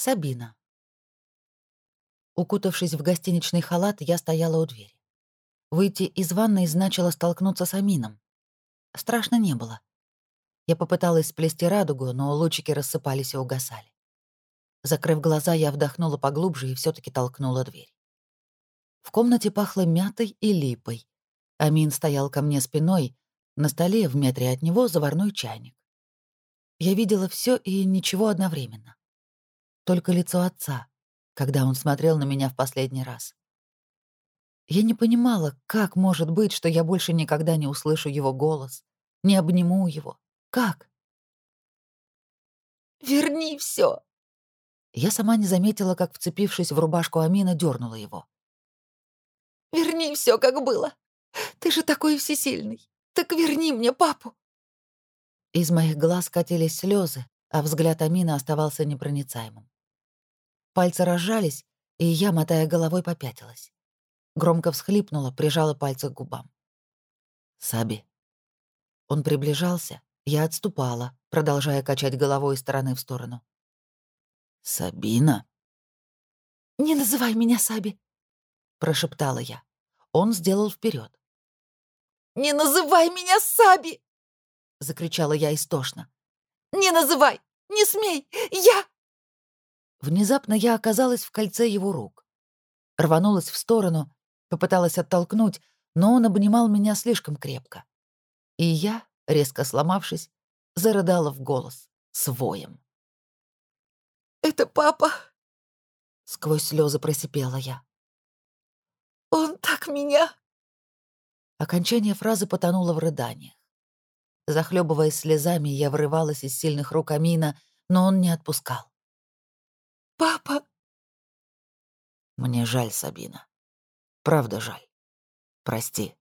Сабина. Укутавшись в гостиничный халат, я стояла у двери. Выйти из ванной значило столкнуться с Амином. Страшно не было. Я попыталась сплести радугу, но лучики рассыпались и угасали. Закрыв глаза, я вдохнула поглубже и все таки толкнула дверь. В комнате пахло мятой и липой. Амин стоял ко мне спиной, на столе в метре от него заварной чайник. Я видела все и ничего одновременно. Только лицо отца, когда он смотрел на меня в последний раз. Я не понимала, как может быть, что я больше никогда не услышу его голос, не обниму его. Как? «Верни все! Я сама не заметила, как, вцепившись в рубашку Амина, дернула его. «Верни все, как было! Ты же такой всесильный! Так верни мне папу!» Из моих глаз катились слезы, а взгляд Амина оставался непроницаемым. Пальцы разжались, и я, мотая головой, попятилась. Громко всхлипнула, прижала пальцы к губам. «Саби». Он приближался, я отступала, продолжая качать головой из стороны в сторону. «Сабина?» «Не называй меня Саби», — прошептала я. Он сделал вперед. «Не называй меня Саби!» — закричала я истошно. «Не называй! Не смей! Я...» Внезапно я оказалась в кольце его рук. Рванулась в сторону, попыталась оттолкнуть, но он обнимал меня слишком крепко. И я, резко сломавшись, зарыдала в голос, своем. «Это папа!» — сквозь слезы просипела я. «Он так меня...» Окончание фразы потонуло в рыданиях. Захлебываясь слезами, я врывалась из сильных рук Амина, но он не отпускал. «Папа!» Мне жаль, Сабина. Правда жаль. Прости.